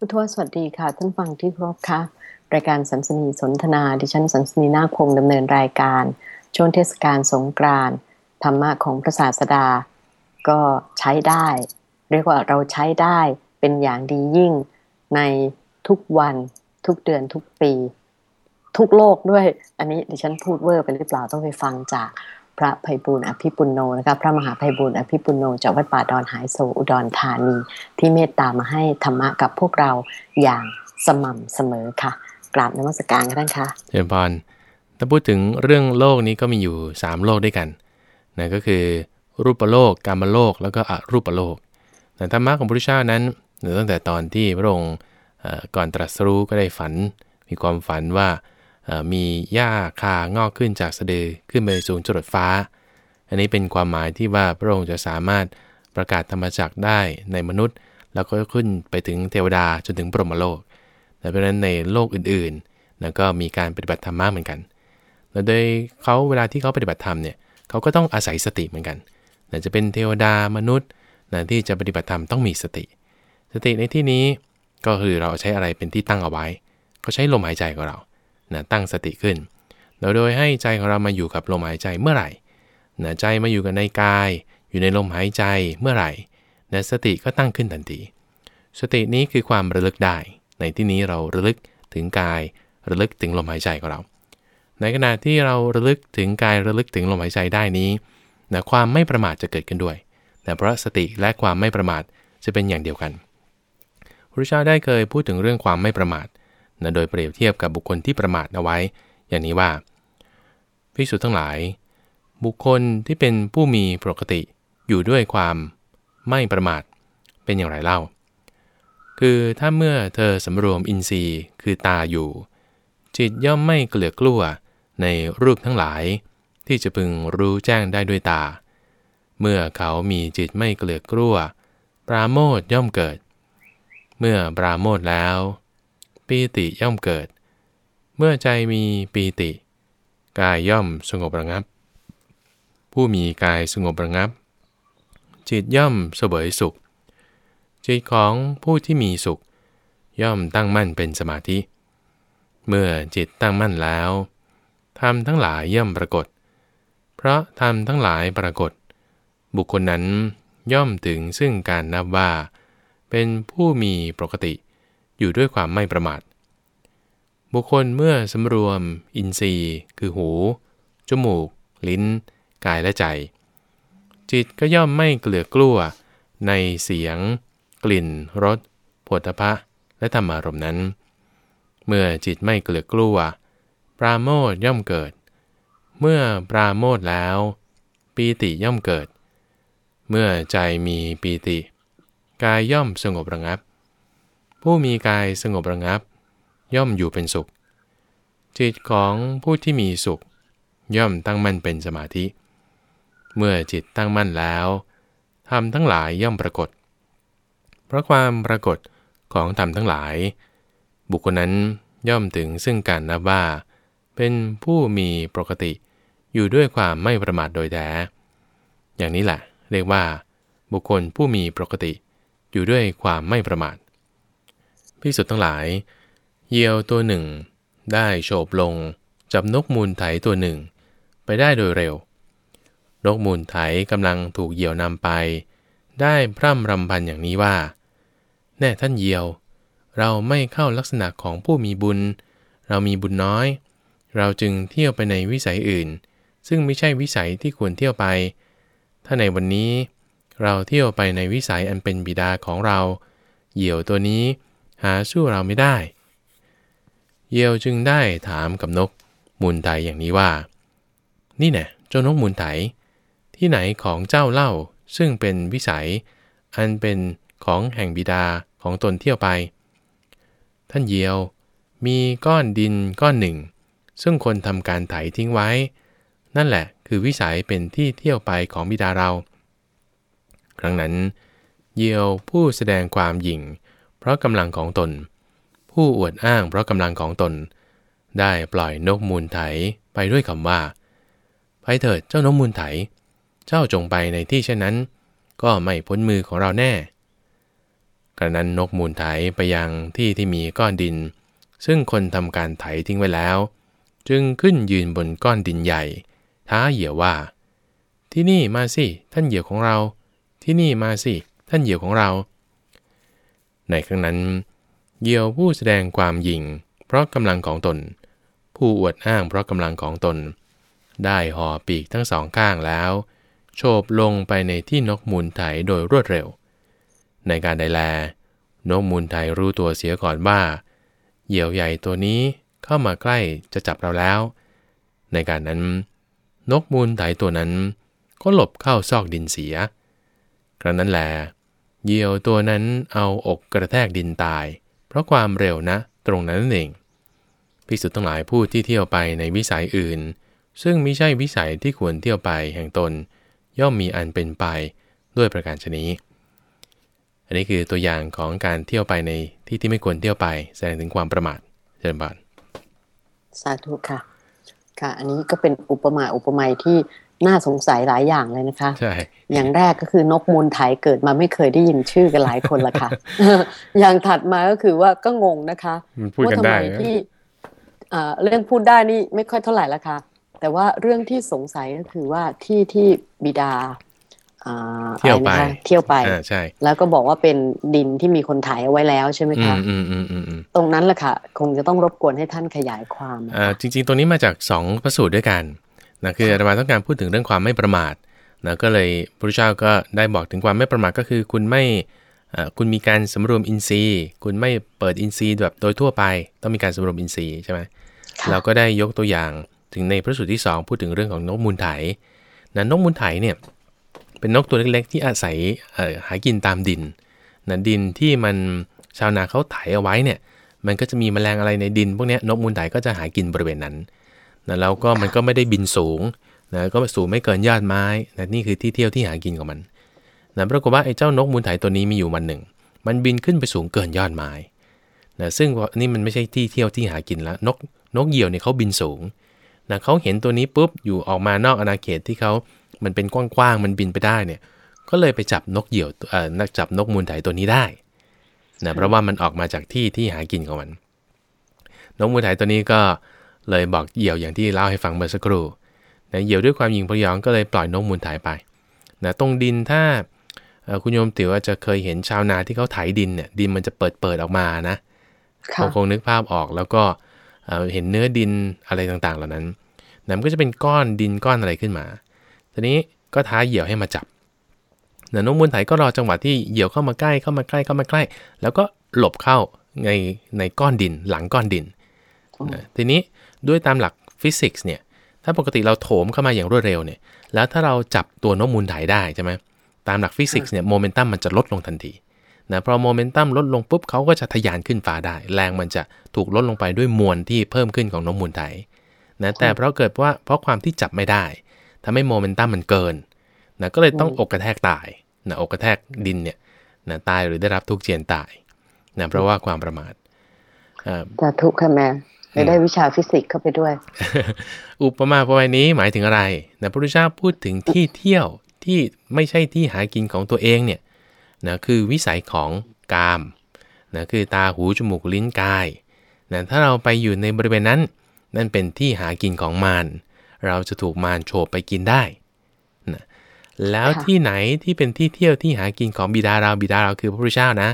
พุทธวสวัสดีค่ะ ท่านฟังที่ครบค่ะ รายการสัมสนีสนทนา ดิฉันสัมสนีนาคงดำเนินรายการ ช่วงเทศกาลสงกรานต์ธรรมะของพระศาสดา ก็ใช้ได้ เรียกว่าเราใช้ได้เป็นอย่างดียิ่งในทุกวันทุกเดือนทุกปี ทุกโลกด้วย อันนี้ดิฉันพูดเวอร์ไปหรือเปล่าต้องไปฟังจาก พระภัยบุญอภิปุโนนะคะพระมหาภัยบุญอภิปุโนจากวัดป่าดอนหายโศอุดรธานี ที่เมตตามาให้ธรรมะกับพวกเราอย่างสม่ำเสมอค่ะ กราบนมัสการกันท่านคะเจริญพรถ้าพูดถึงเรื่องโลกนี้ก็มีอยู่ 3 โลกด้วยกันนะก็คือรูปโลกกามโลก แล้วก็อรูปโลกแต่ธรรมะของพระพุทธเจ้านั้นตั้งแต่ตอนที่พระองค์ก่อนตรัสรู้ก็ได้ฝัน มีความฝันว่า มีหญ้าคางอกขึ้นจากสะดือขึ้นไปสูงจรดฟ้า อันนี้เป็นความหมายที่ว่าพระองค์จะสามารถประกาศธรรมจักได้ในมนุษย์ แล้วก็ขึ้นไปถึงเทวดาจนถึงพรหมโลกแต่เพราะนั้นในโลกอื่นๆนะก็มีการปฏิบัติธรรมมากเหมือนกันแล้วโดยเขาเวลาที่เขาปฏิบัติธรรมเนี่ยเขาก็ต้องอาศัยสติเหมือนกันนะจะเป็นเทวดามนุษย์นะที่จะปฏิบัติธรรมต้องมีสติ สติในที่นี้ก็คือเราใช้อะไรเป็นที่ตั้งเอาไว้ ก็ใช้ลมหายใจของเรา นะตั้งสติขึ้นโดยให้ใจของเรามาอยู่กับลมหายใจเมื่อไหร่นะใจมาอยู่กับในกาย อยู่ในลมหายใจเมื่อไหร่นะสติก็ตั้งขึ้นทันที สตินี้คือความระลึกได้ ในที่นี้เราระลึกถึงกายระลึกถึงลมหายใจของเรา ในขณะที่เราระลึกถึงกายระลึกถึงลมหายใจได้นี้นะความไม่ประมาทจะเกิดขึ้นด้วยนะเพราะสติและความไม่ประมาทจะเป็นอย่างเดียวกันพระเจ้าได้เคยพูดถึงเรื่องความไม่ประมาท นะโดยเปรียบเทียบกับบุคคลที่ประมาทเอาไว้ อย่างนี้ว่าพิสุทั้งหลาย บุคคลที่เป็นผู้มีปกติอยู่ด้วยความไม่ประมาทเป็นอย่างไรเล่า คือถ้าเมื่อเธอสำรวมอินทรีย์คือตาอยู่ จิตย่อมไม่เกลือกลัวในรูปทั้งหลาย ที่จะพึงรู้แจ้งได้ด้วยตา เมื่อเขามีจิตไม่เกลือกลัว ปราโมทย่อมเกิด เมื่อปราโมทแล้ว ปีติย่อมเกิด เมื่อใจมีปีติ กายย่อมสงบระงับ ผู้มีกายสงบระงับ จิตย่อมเสวยสุข จิตของผู้ที่มีสุข ย่อมตั้งมั่นเป็นสมาธิ เมื่อจิตตั้งมั่นแล้วธรรมทั้งหลายย่อมปรากฏ เพราะธรรมทั้งหลายปรากฏ บุคคลนั้นย่อมถึงซึ่งการนับว่า เป็นผู้มีปกติ อยู่ด้วยความไม่ประมาท บุคคลเมื่อสำรวม อินทรีย์ คือหู จมูก ลิ้น กายและใจ จิตก็ย่อมไม่เกลือกลัวในเสียง กลิ่นรสผลพะและธรรมารมณ์นั้น เมื่อจิตไม่เกลือกลัว ปราโมทย่อมเกิด เมื่อปราโมทแล้ว ปีติย่อมเกิด เมื่อใจมีปีติ กายย่อมสงบระงับ ผู้มีกายสงบระงับ ย่อมอยู่เป็นสุข จิตของผู้ที่มีสุข ย่อมตั้งมั่นเป็นสมาธิ เมื่อจิตตั้งมั่นแล้วธรรมทั้งหลายย่อมปรากฏ เพราะความปรากฏของธรรมทั้งหลาย บุคคลนั้นย่อมถึงซึ่งการนับว่า เป็นผู้มีปกติอยู่ด้วยความไม่ประมาทโดยแท้อย่างนี้แหละเรียกว่า บุคคลผู้มีปกติอยู่ด้วยความไม่ประมาท พิสุทธ์ทั้งหลาย เหยี่ยวตัวหนึ่ง ได้โฉบลง จับนกมูลไถตัวหนึ่ง ไปได้โดยเร็ว นกมูลไถกำลังถูกเหยี่ยวนำไป ได้พร่ำรำพันอย่างนี้ว่า แน่ท่านเหยี่ยว เราไม่เข้าลักษณะของผู้มีบุญ เรามีบุญน้อย เราจึงเที่ยวไปในวิสัยอื่น ซึ่งไม่ใช่วิสัยที่ควรเที่ยวไป ถ้าในวันนี้เราเที่ยวไปในวิสัยอันเป็นบิดาของเรา เหยี่ยวตัวนี้ หาสู้เราไม่ได้ เยียวจึงได้ถามกับนกมูลไถอย่างนี้ว่า นี่แน่เจ้านกมูลไถ ที่ไหนของเจ้าเล่าซึ่งเป็นวิสัย อันเป็นของแห่งบิดาของตนเที่ยวไป ท่านเยียวมีก้อนดินก้อนหนึ่ง ซึ่งคนทำการไถทิ้งไว้ นั่นแหละคือวิสัยเป็นที่เที่ยวไปของบิดาเรา ครั้งนั้น เยียวผู้แสดงความหยิ่ง เพราะกำลังของตน ผู้อวดอ้างเพราะกำลังของตน ได้ปล่อยนกมูลไถไปด้วยคำว่า ไปเถิดเจ้านกมูลไถ เจ้าจงไปในที่เช่นนั้น ก็ไม่พ้นมือของเราแน่ กระนั้นนกมูลไถไปยังที่ที่มีก้อนดิน ซึ่งคนทำการไถทิ้งไว้แล้ว จึงขึ้นยืนบนก้อนดินใหญ่ ท้าเหยี่ยวว่า ที่นี่มาสิท่านเหยี่ยวของเรา ที่นี่มาสิท่านเหยี่ยวของเรา ในครั้งนั้นเหยี่ยวผู้แสดงความยิ่งเพราะกำลังของตน ผู้อวดอ้างเพราะกำลังของตน ได้ห่อปีกทั้งสองข้างแล้ว โฉบลงไปในที่นกมูลไถโดยรวดเร็ว ในการใดแล นกมูลไถรู้ตัวเสียก่อนว่าเหยี่ยวใหญ่ตัวนี้เข้ามาใกล้จะจับเราแล้ว ในการนั้น นกมูลไถตัวนั้นก็หลบเข้าซอกดินเสีย ครั้นนั้นแหละ เหยี่ยวตัวนั้นเอาอกกระแทกดินตาย เพราะความเร็วนะ ตรงนั้นนั่นเองภิกษุทั้งหลายผู้ที่เที่ยวไปในวิสัยอื่น ซึ่งมิใช่วิสัยที่ควรเที่ยวไปแห่งตน ย่อมมีอันเป็นไปด้วยประการชนี้ อันนี้คือตัวอย่างของการเที่ยวไปในที่ที่ไม่ควรเที่ยวไป แสดงถึงความประมาทเจริญบานสาธุค่ะ ค่ะ อันนี้ก็เป็นอุปมาอุปไมยที่ น่าสงสัยหลายอย่างเลยนะคะ ใช่ อย่างแรกก็คือนกมูลไถเกิดมาไม่เคยได้ยินชื่อกันหลายคนละค่ะ อย่างถัดมาก็คือว่าก็งงนะคะมันพูดว่ากันทำได้ไมนะที่อ่าเรื่องพูดได้นี่ไม่ค่อยเท่าไหร่ละค่ะ แต่ว่าเรื่องที่สงสัยก็คือว่าที่ที่บิดาอ่าเที่ยวไปอะไรนะคะเที่ยวไปอ่าใช่ แล้วก็บอกว่าเป็นดินที่มีคนถ่ายเอาไว้แล้วใช่ไหมอืคะมอืมอืมอืมอืมตรงนั้นแหละค่ะ คงจะต้องรบกวนให้ท่านขยายความนะอ่าคะจริง ๆ ตัวนี้มาจากสองพระสูตรด้วยกัน นะคืออาตมาต้องการพูดถึงเรื่องความไม่ประมาทนะก็เลยพระพุทธเจ้าก็ได้บอกถึงความไม่ประมาทก็คือ คุณไม่อ่าคุณมีการสำรวมอินทรีย์ คุณไม่เปิดอินทรีย์แบบโดยทั่วไป ต้องมีการสำรวมอินทรีย์ใช่ไหมค่ะเราก็ได้ยกตัวอย่างถึงในพระสูตรที่ 2 พูดถึงเรื่องของนกมูลไถนะนกมูลไถเนี่ยเป็นนกตัวเล็กๆ ที่อาศัยเอ่อหากินตามดินนะดินที่มันชาวนาเขาไถเอาไว้เนี่ยมันก็จะมีแมลงอะไรในดิน พวกเนี้ยนกมูลไถก็จะหากินบริเวณนั้น นะแล้วก็มันก็ไม่ได้บินสูงนะก็สูงไม่เกินยอดไม้นะนี่คือที่เที่ยวที่หากินของมันนะปรากฏว่าไอ้เจ้านกมูลไถตัวนี้มีอยู่วันหนึ่ง มันบินขึ้นไปสูงเกินยอดไม้นะซึ่งนี่มันไม่ใช่ที่เที่ยวที่หากินแล้วนกนกเหยี่ยวเนี่ยเขาบินสูงนะเขาเห็นตัวนี้ปุ๊บอยู่ออกมานอกอาณาเขตที่เขามันเป็นกว้างๆมันบินไปได้เนี่ยก็เลยไปจับนกเหยี่ยวเอ่อจับนกมูลไถตัวนี้ได้นะเพราะว่ามันออกมาจากที่ที่หากินของมัน นกมูลไถตัวนี้ก็ เลยบอกเหยี่ยวอย่างที่เล่าให้ฟังเมื่อสักครู่นะเหยี่ยวด้วยความยิงพยองก็เลยปล่อยนกมูลไถไปนะตรงดินถ้าเอ่อคุณโยมติ๋วอาจจะเคยเห็นชาวนาที่เขาไถดินเนี่ยดินมันจะเปิดเปิดๆออกมานะค่ะคงคงนึกภาพออกแล้วก็เอ่อเห็นเนื้อดินอะไรต่างๆ เหล่านั้นนะมันก็จะเป็นก้อนดินก้อนอะไรขึ้นมา ทีนี้ก็ท้าเหยี่ยวให้มาจับนะนกมูลไถก็รอจังหวะที่เหยี่ยวเข้ามาใกล้เข้ามาใกล้เข้ามาใกล้ แล้วก็หลบเข้าในในก้อนดินหลังก้อนดินนะทีนี้ ด้วยตามหลักฟิสิกส์เนี่ยถ้าปกติเราโถมเข้ามาอย่างรวดเร็วเนี่ยแล้วถ้าเราจับตัวนกมูลไถได้ใช่ไหมตามหลักฟิสิกส์เนี่ยโมเมนตัมมันจะลดลงทันทีนะพอโมเมนตัมลดลงปุ๊บเขาก็จะทะยานขึ้นฟ้าได้ แรงมันจะถูกลดลงไปด้วยมวลที่เพิ่มขึ้นของนกมูลไถนะแต่เพราะเกิดว่าเพราะความที่จับไม่ได้ทำให้โมเมนตัมมันเกินนะก็เลยต้องอกกระแทกตายนะอกกระแทกดินเนี่ยนะตายหรือได้รับทุกข์เจียนตายนะเพราะว่าความประมาทอ่าสาธุค่ะแม่ ได้ได้วิชาฟิสิกส์เข้าไปด้วย อุปมาอุปไมยนี้หมายถึงอะไรนะพระพุทธเจ้าพูดถึงที่เที่ยวที่ไม่ใช่ที่หากินของตัวเองเนี่ยนะคือวิสัยของกามนะคือตาหูจมูกลิ้นกายนะถ้าเราไปอยู่ในบริเวณนั้น นั่นเป็นที่หากินของมารเราจะถูกมารโฉบไปกินได้นะแล้วค่ะที่ไหนที่เป็นที่เที่ยวที่หากินของบิดาเราบิดาเราคือพระพุทธเจ้านะ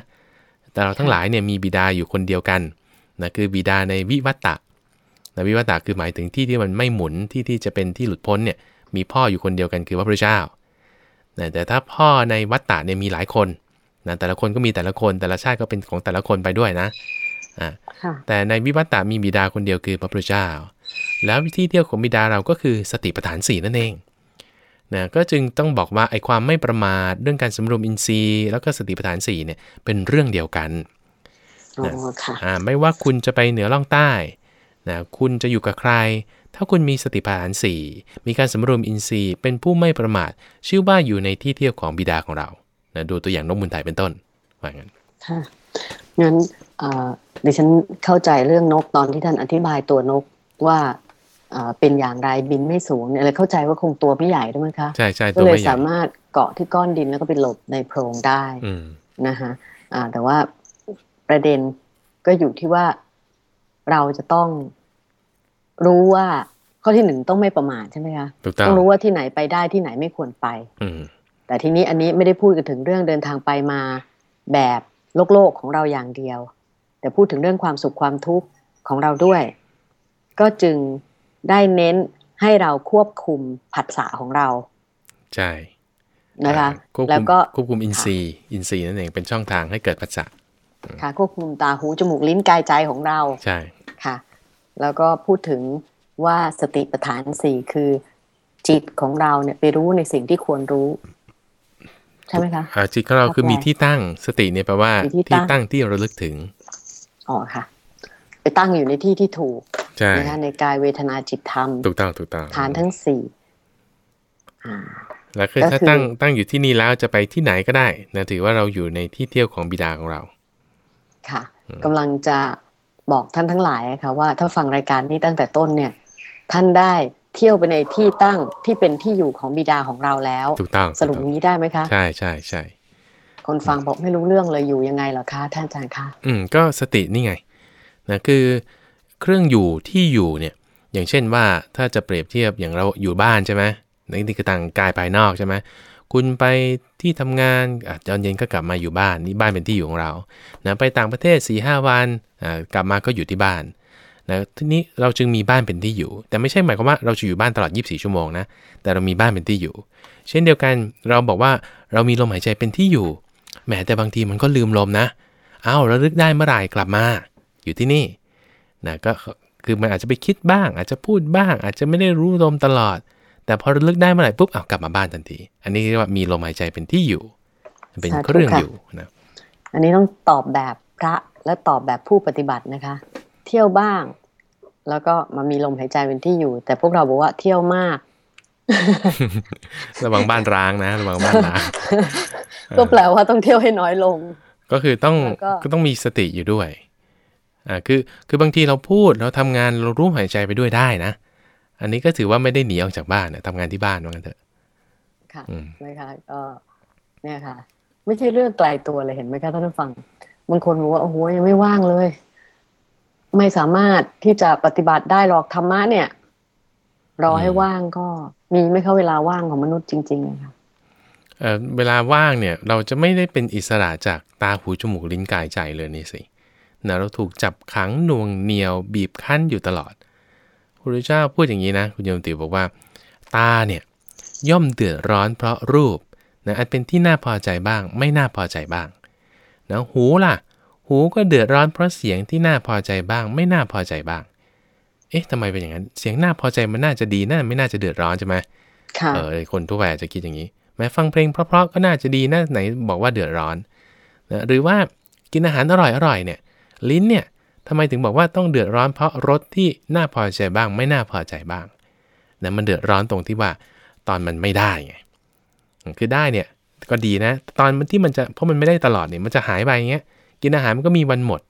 แต่เราทั้งหลายเนี่ยมีบิดาอยู่คนเดียวกัน นะคือบิดาในวิวัตตะนะวิวัตตะคือหมายถึงที่ที่มันไม่หมุนที่ที่จะเป็นที่หลุดพ้นเนี่ยมีพ่ออยู่คนเดียวกันคือพระพุทธเจ้านะแต่ถ้าพ่อในวัตตะเนี่ยมีหลายคนนะแต่ละคนก็มีแต่ละคนแต่ละชาติก็เป็นของแต่ละคนไปด้วยนะอ่าค่ะแต่ในวิวัตตะมีบิดาคนเดียวคือพระพุทธเจ้า แล้ววิธีเที่ยวของบิดาเราก็คือสติปัฏฐานสี่นั่นเองนะก็จึงต้องบอกว่าไอ้ความไม่ประมาทเรื่องการสำรวมอินทรีย์ แล้วก็สติปัฏฐานสี่เนี่ยเป็นเรื่องเดียวกัน อ๋อค่ะอ่าไม่ว่าคุณจะไปเหนือล่องใต้นะคุณจะอยู่กับใคร ถ้าคุณมีสติปัฏฐานสี่มีการสำรวมอินทรีย์ เป็นผู้ไม่ประมาท ชื่อว่าอยู่ในที่เที่ยวของบิดาของเรานะดูตัวอย่างนกมุนไทยเป็นต้นว่างั้นค่ะงั้นเอ่อดิฉันเข้าใจเรื่องนกตอนที่ท่านอธิบายตัวนกว่าเอ่อเป็นอย่างไรบินไม่สูงเนี่ยเลยเข้าใจว่าคงตัวไม่ใหญ่ด้วยมั้งคะใช่ใช่ก็ตัวเลยไม่ใหญ่สามารถเกาะที่ก้อนดินแล้วก็ไปหลบในโพรงได้อืมนะคะอ่าแต่ว่า ประเด็นก็อยู่ที่ว่าเราจะต้องรู้ว่าข้อที่หนึ่งต้องไม่ประมาทใช่ไหมคะถูกต้องต้องรู้ว่าที่ไหนไปได้ที่ไหนไม่ควรไปอืมแต่ทีนี้อันนี้ไม่ได้พูดกันถึงเรื่องเดินทางไปมาแบบโลกโลกของเราอย่างเดียว แต่พูดถึงเรื่องความสุขความทุกข์ของเราด้วย ก็จึงได้เน้นให้เราควบคุมผัสสะของเรา ใช่นะคะอ่าควบแล้คุวมก็ควบคุมอินทรีย์อินทรีย์นั่นเองเป็นช่องทางให้เกิดปัจจัย ค่ะควบคุมตาหูจมูกลิ้นกายใจของเราใช่ค่ะ แล้วก็พูดถึงว่าสติปัฏฐานสี่คือจิตของเราเนี่ยไปรู้ในสิ่งที่ควรรู้ ใช่ไหมคะอ่าจิตของเราคือครับมีที่ตั้งสติเนี่ยแปลว่ามีที่ตั้ที่งตั้งที่ระลึกถึงอ๋อค่ะ ไปตั้งอยู่ในที่ที่ถูกใช่นะคะในกายเวทนาจิตธรรมถูกต้องถูกต้องฐานทั้งสี่อ่าแล้วคือก็ถ้าคือตั้งตั้งอยู่ที่นี่แล้วจะไปที่ไหนก็ได้นะถือว่าเราอยู่ในที่เที่ยวของบิดาของเรา ค่ะกำลังจะบอกท่านทั้งหลายค่ะว่าถ้าฟังรายการนี้ตั้งแต่ต้นเนี่ย ท่านได้เที่ยวไปในที่ตั้งที่เป็นที่อยู่ของบิดาของเราแล้วถูกต้องสรุปอย่างนี้ได้ไหมคะ ใช่ใช่ใช่คนฟังบอกไม่รู้เรื่องเลยอยู่ยังไงเหรอคะท่านอาจารย์คะอืมก็สตินี่ไงนะคือเครื่องอยู่ที่อยู่เนี่ยอย่างเช่นว่าถ้าจะเปรียบเทียบอย่างเราอยู่บ้านใช่ไหมนี่คือต่างกายภายนอกใช่ไหม คุณไปที่ทำงานอะตอนเย็นก็กลับมาอยู่บ้านนี่บ้านเป็นที่อยู่ของเรานะไปต่างประเทศ4ีหวันกลับมาก็อยู่ที่บ้านนะทีนี้เราจึงมีบ้านเป็นที่อยู่ แต่ไม่ใช่หมายความว่าเราจะอยู่บ้านตลอด 24 ชั่วโมงนะแต่เรามีบ้านเป็นที่อยู่ เช่นเดียวกันเราบอกว่าเรามีลมหายใจเป็นที่อยู่แหมแต่บางทีมันก็ลืมลมนะอ้าระลึกได้เมื่อไหร่กลับมา อยู่ที่นี่นะก็คือมันอาจจะไปคิดบ้าง อาจจะพูดบ้าง อาจจะไม่ได้รู้ลมตลอด แต่พอระลึกได้เมื่อไหร่ปุ๊บอ้าวกลับมาบ้านทันที อันนี้เรียกว่ามีลมหายใจเป็นที่อยู่ เป็นเครื่องอยู่นะอันนี้ต้องตอบแบบพระและตอบแบบผู้ปฏิบัตินะคะ เที่ยวบ้าง แล้วก็มามีลมหายใจเป็นที่อยู่ แต่พวกเราบอกว่าเที่ยวมาก ระวังบ้านร้างนะระวังบ้านร้างก็แปลว่าต้องเที่ยวให้น้อยลง ก็คือต้องแล้วก็ก็ต้องมีสติอยู่ด้วยอ่าคือคือบางทีเราพูดเราทำงานเรารู้หายใจไปด้วยได้นะ อันนี้ก็ถือว่าไม่ได้หนีออกจากบ้านนะทำงานที่บ้านว่างั้นเถอะ ค่ะอืมนะคะก็เนี่ยค่ะ ไม่ใช่เรื่องไกลตัวเลยเห็นไหมคะท่านผู้ฟังบางคนบอกว่าโอ้โหยังไม่ว่างเลย ไม่สามารถที่จะปฏิบัติได้หรอกธรรมะเนี่ยรอให้ว่างก็มีไม่เข้าเวลาว่างของมนุษย์จริงๆนะคะเอ่อเวลาว่างเนี่ยเราจะไม่ได้เป็นอิสระจากตาหูจมูกลิ้นกายใจเลยนี่สินะเราถูกจับขังหน่วงเหนียวบีบคั้นอยู่ตลอด พระพุทธเจ้าพูดอย่างนี้นะ คุณโยมติวบอกว่า ตาเนี่ยย่อมเดือดร้อนเพราะรูปนะอันเป็นที่น่าพอใจบ้าง ไม่น่าพอใจบ้างนะหูล่ะ หูก็เดือดร้อนเพราะเสียงที่น่าพอใจบ้าง ไม่น่าพอใจบ้าง เอ๊ะทำไมเป็นอย่างนั้น เสียงน่าพอใจมันน่าจะดีน่าไม่น่าจะเดือดร้อนใช่ไหมค่ะเออคนทั่วไปอาจจะคิดอย่างนี้ แม้ฟังเพลงเพราะๆก็น่าจะดีนะไหนบอกว่าเดือดร้อนนะหรือว่ากินอาหารอร่อยๆเนี่ย ลิ้นเนี่ย ทำไมถึงบอกว่าต้องเดือดร้อนเพราะรสที่น่าพอใจบ้าง ไม่น่าพอใจบ้างนะมันเดือดร้อนตรงที่ว่าตอนมันไม่ได้ไงคือได้เนี่ยก็ดีนะ ตอนมันที่มันจะเพราะมันไม่ได้ตลอดเนี่ยมันจะหายไปอย่างเงี้ยกินอาหารมันก็มีวันหมด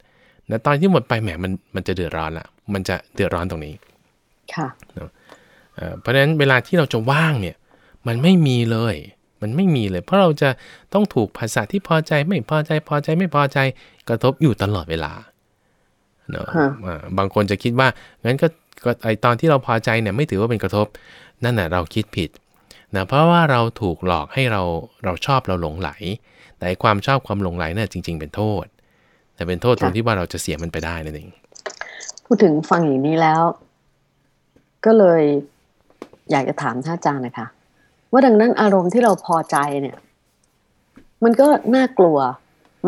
นะตอนที่หมดไปแหมมันมันจะเดือดร้อนละมันจะเดือดร้อนตรงนี้ค่ะเอ่อเพราะฉะนั้นเวลาที่เราจะว่างเนี่ยมันไม่มีเลย มันไม่มีเลย เพราะเราจะต้องถูกภาษาที่พอใจไม่พอใจพอใจไม่พอใจกระทบอยู่ตลอดเวลา เนอะฮะอ่าบางคนจะคิดว่างั้นก็ก็ไอตอนที่เราพอใจเนี่ยไม่ถือว่าเป็นกระทบ นั่นแหะเราคิดผิดนะเพราะว่าเราถูกหลอกให้เราเราชอบเราหลงไหล แต่ไอ้ความชอบความหลงไหลเนี่ยจริง ๆ เป็นโทษ แต่เป็นโทษตรงที่ว่าเราจะเสียมันไปได้นั่นเองพูดถึงฟังอย่างนี้แล้ว ก็เลยอยากจะถามท่านอาจารย์นะคะว่าดังนั้นอารมณ์ที่เราพอใจเนี่ย มันก็น่ากลัว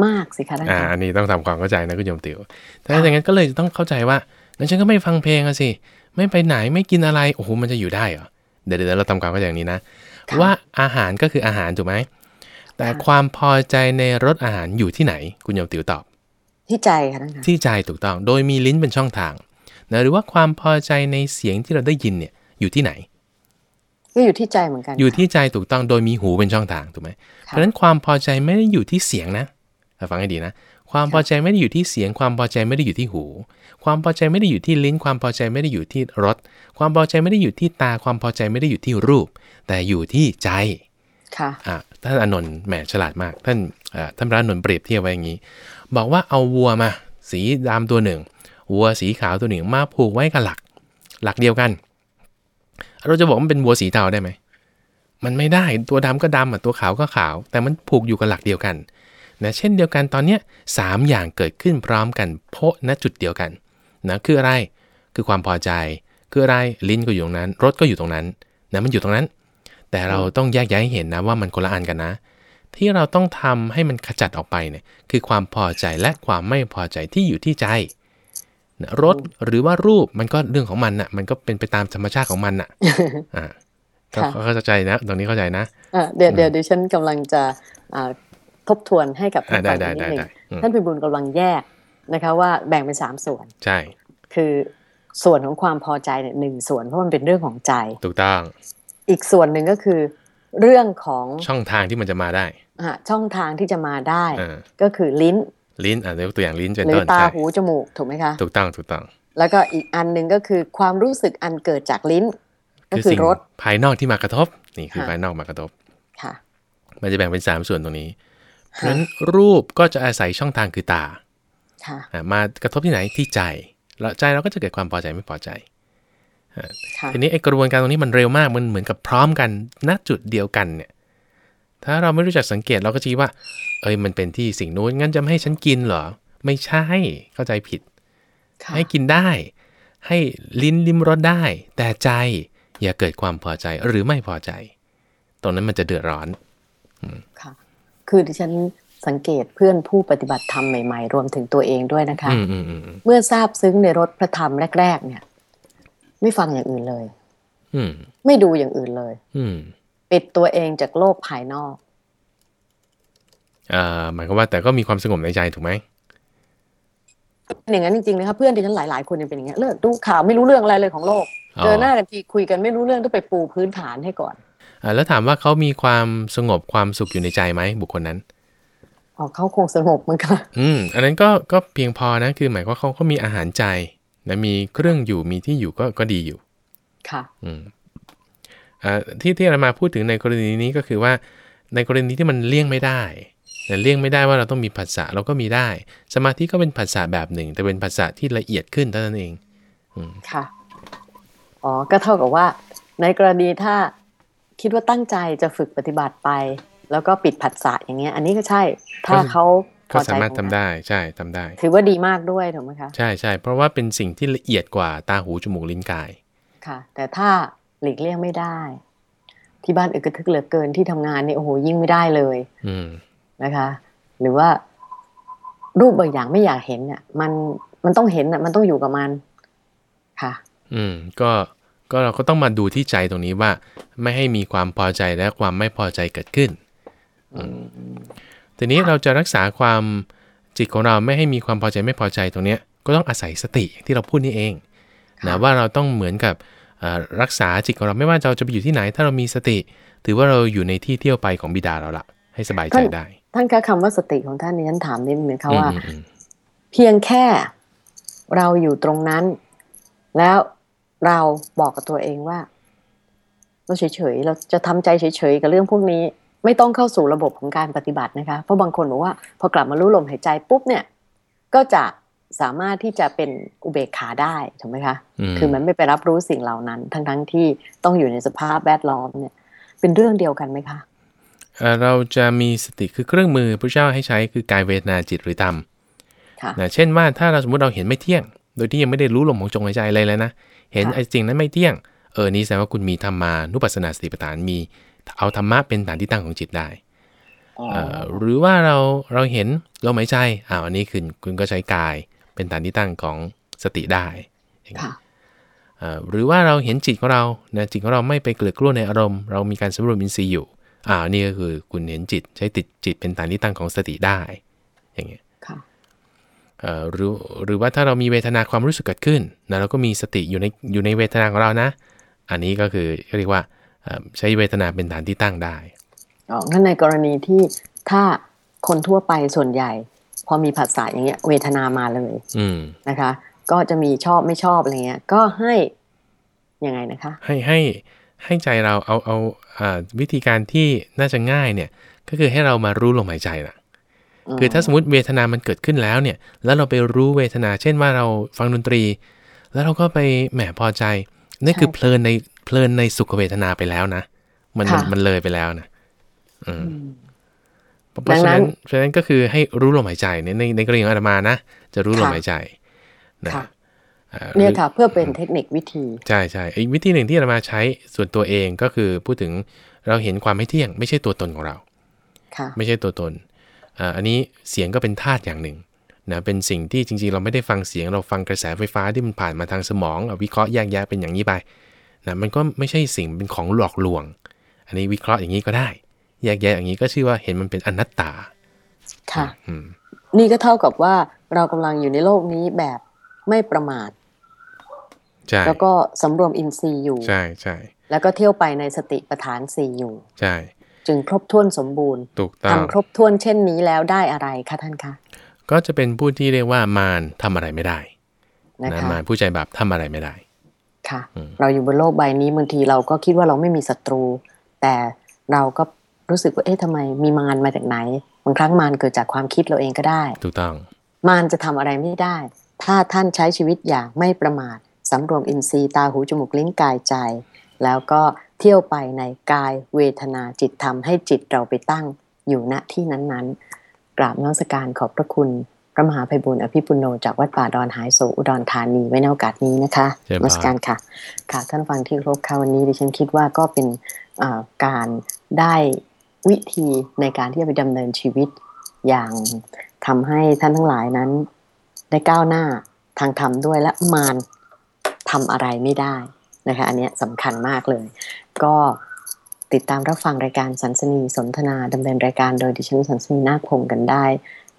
มากสิคะท่านอ่าอาจารย์อันนี้ต้องทำความเข้าใจนะคุณโยมติวถ้าอย่างนั้นก็เลยต้องเข้าใจว่างั้นฉันก็ไม่ฟังเพลงอะสิ ไม่ไปไหนไม่กินอะไร โอ้โห มันจะอยู่ได้เหรอ เดี๋ยวเดี๋ยวเราทำความเข้าใจอย่างนี้นะ ว่าอาหารก็คืออาหารถูกไหม แต่ความพอใจในรสอาหารอยู่ที่ไหน คุณโยมติวตอบ ที่ใจค่ะท่านคะที่ใจถูกต้อง โดยมีลิ้นเป็นช่องทางนะหรือว่าความพอใจในเสียงที่เราได้ยินเนี่ยอยู่ที่ไหน ก็อยู่ที่ใจเหมือนกัน อยู่ที่ใจถูกต้อง โดยมีหูเป็นช่องทางถูกไหมเพราะฉะนั้นความพอใจไม่ได้อยู่ที่เสียงนะ ฟังให้ดีนะ ความพอใจไม่ได้อยู่ที่เสียง ความพอใจไม่ได้อยู่ที่หู ความพอใจไม่ได้อยู่ที่ลิ้น ความพอใจไม่ได้อยู่ที่รส ความพอใจไม่ได้อยู่ที่ตา ความพอใจไม่ได้อยู่ที่รูป แต่อยู่ที่ใจ ค่ะอะท่านอานนท์แหมฉลาดมาก ท่านอท่านพระนนท์เปรียบเทียบไว้อย่างนี้ บอกว่าเอาวัวมา สีดำตัวหนึ่ง วัวสีขาวตัวหนึ่งมาผูกไว้กับหลัก หลักเดียวกัน เราจะบอกมันเป็นวัวสีเทาได้ไหมมันไม่ได้ ตัวดำก็ดำอะ ตัวขาวก็ขาว แต่มันผูกอยู่กับหลักเดียวกัน นะเช่นเดียวกันตอนเนี้ยสามอย่างเกิดขึ้นพร้อมกันโพณจุดเดียวกันนะคืออะไรคือความพอใจ คืออะไรลิ้นก็อยู่ตรงนั้น รถก็อยู่ตรงนั้นนะมันอยู่ตรงนั้น แต่เราต้องแยกแยะให้เห็นนะว่ามันคนละอันกันนะ ที่เราต้องทำให้มันขจัดออกไปเนี่ยคือความพอใจและความไม่พอใจที่อยู่ที่ใจนะรถหรือว่ารูปมันก็เรื่องของมันน่ะ มันก็เป็นไปตามธรรมชาติของมันน่ะอ่าเข้าใจนะตรงนี้เข้าใจนะเดี๋ยวเดี๋ยวดิฉันกำลังจะ ทบทวนให้กับท่านฟังนิดนึงท่านพิบูลกำลังแยกนะคะว่าแบ่งเป็นสามส่วน ใช่ คือส่วนของความพอใจเนี่ยหนึ่งส่วนเพราะมันเป็นเรื่องของใจ ถูกต้อง อีกส่วนหนึ่งก็คือ เรื่องของช่องทางที่มันจะมาได้อ่าช่องทางที่จะมาได้ ก็คือลิ้น ลิ้นอ่ายกตัวอย่างลิ้นเป็นต้นหรือตาหูจมูกถูกไหมคะ ถูกต้องถูกต้อง แล้วก็อีกอันหนึ่งก็คือความรู้สึกอันเกิดจากลิ้น ก็คือรสภายนอกที่มากระทบ นี่คือภายนอกมากระทบ ค่ะ มันจะแบ่งเป็นสามส่วนตรงนี้เพราะฉะ นั้นรูปก็จะอาศัยช่องทางคือตา มากระทบที่ไหนที่ใจ แล้วใจเราก็จะเกิดความพอใจไม่พอใจทีนี้ไอ้กระบวนการตรงนี้มันเร็วมากมันเหมือนกับพร้อมกันณจุดเดียวกันเนี่ย ถ้าเราไม่รู้จักสังเกตเราก็ชี้ว่า เอ้ยมันเป็นที่สิ่งนู้นงั้นจะไม่ให้ฉันกินเหรอ ไม่ใช่เข้าใจผิด ให้กินได้ ให้ลิ้นลิ้มรสได้ แต่ใจอย่าเกิดความพอใจหรือไม่พอใจ ตรงนั้นมันจะเดือดร้อนค่ะ คือดิฉันสังเกตเพื่อนผู้ปฏิบัติธรรมใหม่ๆ รวมถึงตัวเองด้วยนะคะ เมื่อทราบซึ้งในรถพระธรรมแรก ๆ เนี่ย ไม่ฟังอย่างอื่นเลยไม่ดูอย่างอื่นเลยปิดตัวเองจากโลกภายนอกอ่าหมายความว่าแต่ก็มีความสงบในใจถูกไหมอย่างนั้นจริงๆนะคะเพื่อนดิฉันหลายๆคนยังเป็นอย่างเงี้ยเลิกดูข่าวไม่รู้เรื่องอะไรเลยของโลกเจอหน้ากันทีคุยกันไม่รู้เรื่องต้องไปปูพื้นฐานให้ก่อน แล้วถามว่าเขามีความสงบความสุขอยู่ในใจไหมบุคคลนั้นอ๋อเขาคงสงบเหมือนกันอืมอันนั้นก็ก็เพียงพอนะคือหมายว่าเขาเขามีอาหารใจนะมีเครื่องอยู่มีที่อยู่ก็ก็ดีอยู่ ค่ะ อืมอ่าที่ที่เรามาพูดถึงในกรณีนี้ก็คือว่า ในกรณีที่มันเลี่ยงไม่ได้เลี่ยงไม่ได้ว่าเราต้องมีผัสสะเราก็มีได้ สมาธิก็เป็นผัสสะแบบหนึ่ง แต่เป็นผัสสะที่ละเอียดขึ้นเท่านั้นเองอืมค่ะอ๋อก็เท่ากับว่า ในกรณีถ้า คิดว่าตั้งใจจะฝึกปฏิบัติไป แล้วก็ปิดผัสสะอย่างเงี้ย อันนี้ก็ใช่ ถ้าเขาเขาสามารถทำได้ใช่ทำได้ ถือว่าดีมากด้วยถูกไหมคะใช่ใช่เพราะว่าเป็นสิ่งที่ละเอียดกว่าตาหูจมูกลิ้นกายค่ะ แต่ถ้าหลีกเลี่ยงไม่ได้ ที่บ้านอึกทึกเหลือเกินที่ทำงานนี่โอ้โหยิ่งไม่ได้เลย อืนะคะ หรือว่ารูปบางอย่างไม่อยากเห็นเนี่ยมันมันต้องเห็นอะ มันต้องอยู่กับมันค่ะ อืม ก็ ก็เราก็ต้องมาดูที่ใจตรงนี้ว่า ไม่ให้มีความพอใจและความไม่พอใจเกิดขึ้นทีนี้เราจะรักษาความจิตของเราไม่ให้มีความพอใจไม่พอใจตรงนี้ก็ต้องอาศัยสติที่เราพูดนี่เองนะว่าเราต้องเหมือนกับรักษาจิตของเราไม่ว่าเราจะไปอยู่ที่ไหน ถ้าเรามีสติ ถือว่าเราอยู่ในที่เที่ยวไปของบิดาเราละให้สบายใจได้ ท่านคะคำว่าสติของท่านนี้ท่านถามนิดนึงค่ะว่า เพียงแค่เราอยู่ตรงนั้น แล้ว เราบอกกับตัวเองว่า เราเฉยๆเราจะทำใจเฉยๆกับเรื่องพวกนี้ ไม่ต้องเข้าสู่ระบบของการปฏิบัตินะคะ เพราะบางคนบอกว่า พอกลับมารู้ลมหายใจปุ๊บเนี่ย ก็จะสามารถที่จะเป็นอุเบกขาได้ถูกไหมคะ คือมันไม่ไปรับรู้สิ่งเหล่านั้น ทั้งทั้งที่ต้องอยู่ในสภาพแวดล้อมเนี่ย เป็นเรื่องเดียวกันไหมคะเราจะมีสติคือเครื่องมือพระเจ้าให้ใช้คือกายเวทนาจิตหรือธรรมนะเช่นว่าถ้าเราสมมติเราเห็นไม่เที่ยง โดยที่ยังไม่ได้รู้ลมของจงหายใจอะไรเลยนะ เห็นไอ้สิ่งนั้นไม่เที่ยง เออ นี้แสดงว่าคุณมีธรรมานุปัสสนาสติปัฏฐาน มี เอาธรรมะเป็นฐานที่ตั้งของจิตได้ หรือว่าเรา เราเห็นลมหายใจ อ้าว อันนี้คือคุณก็ใช้กายเป็นฐานที่ตั้งของสติได้หรือว่าเราเห็นจิตของเรานะจิตของเราไม่ไปเกลือกลั้วในอารมณ์ เรามีการสำรวจมินทรีย์อยู่ อ่า นี่ก็คือคุณเห็นจิตใช้ติดจิตเป็นฐานที่ตั้งของสติได้ อย่างเงี้ย หรือหรือว่าถ้าเรามีเวทนาความรู้สึกเกิดขึ้นนะเราก็มีสติอยู่ในอยู่ในเวทนาของเรานะ อันนี้ก็คือเรียกว่าใช้เวทนาเป็นฐานที่ตั้งได้อ๋องั้นในกรณีที่ถ้าคนทั่วไปส่วนใหญ่ พอมีภาษาอย่างเงี้ย เวทนามาเลยนะคะ ก็จะมีชอบไม่ชอบอะไรเงี้ย ก็ให้ยังไงนะคะ ให้ให้ให้ใจเราเอาเอาวิธีการที่น่าจะง่ายเนี่ย ก็คือให้เรามารู้ลมหายใจนะ คือถ้าสมมติเวทนามันเกิดขึ้นแล้วเนี่ย แล้วเราไปรู้เวทนา เช่นว่าเราฟังดนตรี แล้วเราก็ไปแหมพอใจนี่คือเพลินในเพลินในสุขเวทนาไปแล้วนะมันมันมันเลยไปแล้วนะอืมเพราะฉะนั้นเพราะฉะนั้นก็คือให้รู้ลมหายใจในในในกรณีของอาตมานะจะรู้ลมหายใจนะเนี่ยค่ะเพื่อเป็นเทคนิควิธี ใช่ใช่อีกวิธีหนึ่งที่อาตมาใช้ส่วนตัวเองก็คือพูดถึงเราเห็นความไม่เที่ยง ไม่ใช่ตัวตนของเราไม่ใช่ตัวตน อันนี้เสียงก็เป็นธาตุอย่างหนึ่งนะเป็นสิ่งที่จริงๆ เราไม่ได้ฟังเสียงเราฟังกระแสไฟฟ้าที่มันผ่านมาทางสมองเอาวิเคราะห์แยกแยะเป็นอย่างนี้ไปนะมันก็ไม่ใช่สิ่งเป็นของหลอกลวง อันนี้วิเคราะห์อย่างนี้ก็ได้ แยกแยะอย่างนี้ก็ชื่อว่าเห็นมันเป็นอนัตตา ค่ะ นี่ก็เท่ากับว่าเรากำลังอยู่ในโลกนี้แบบไม่ประมาทใช่แล้วก็สำรวมอินทรีย์อยู่ ใช่ใช่แล้วก็เที่ยวไปในสติปัฏฐานสี่อยู่ ใช่ จึงครบถ้วนสมบูรณ์ถูกต้องทำครบถ้วนเช่นนี้แล้วได้อะไรคะท่านคะก็จะเป็นผู้ที่เรียกว่ามารทำอะไรไม่ได้นะมารผู้ใจบาปทำอะไรไม่ได้ ค่ะ เราอยู่บนโลกใบนี้บางทีเราก็คิดว่าเราไม่มีศัตรู แต่เราก็รู้สึกว่าเอ๊ะทำไมมีมารมาจากไหนบางครั้งมารเกิดจากความคิดเราเองก็ได้ ถูกต้อง มารจะทำอะไรไม่ได้ ถ้าท่านใช้ชีวิตอย่างไม่ประมาทสำรวมอินทรีย์ตาหูจมูกลิ้นกายใจ แล้วก็ เที่ยวไปในกายเวทนาจิตทำให้จิตเราไปตั้งอยู่ณที่นั้นๆ กราบน้อสการขอบพระคุณ พระมหาภัยบุญอภิปุโนจากวัดป่าดอนหายโศอุดรธานีไว้ในโอกาสนี้นะคะนมัสการค่ะค่ะท่านฟังที่ครบค่ะวันนี้ดิฉันคิดว่าก็เป็นการได้วิธีในการที่จะไปดำเนินชีวิตอย่างทำให้ท่านทั้งหลายนั้น ได้ก้าวหน้าทางธรรมด้วยและมารทำอะไรไม่ได้นะคะอันนี้สำคัญมากเลย ก็ติดตามรับฟังรายการสันสนีสนทนาดำเนินรายการโดยดิฉันสันสนีนาคพงกันได้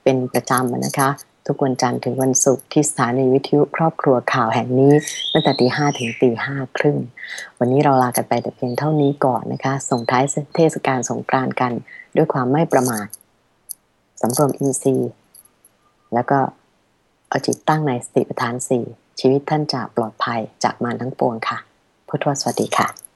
เป็นประจำนะคะ ทุกวันจันทร์ถึงวันศุกร์ที่สถานีวิทยุครอบครัวข่าวแห่งนี้ ตั้งแต่ตีห้ถึงตีห้าครึ่ง วันนี้เราลากันไปแต่เพียงเท่านี้ก่อนนะคะ ส่งท้ายเทศกาลสงกรานต์กัน ด้วยความไม่ประมาทสำรวมอินทรีย์แล้วก็เอาจิตตั้งในสติปัฏฐานสี่ชีวิตท่านจะปลอดภัยจากมารทั้งปวงค่ะ พุทธวสวัสดีค่ะ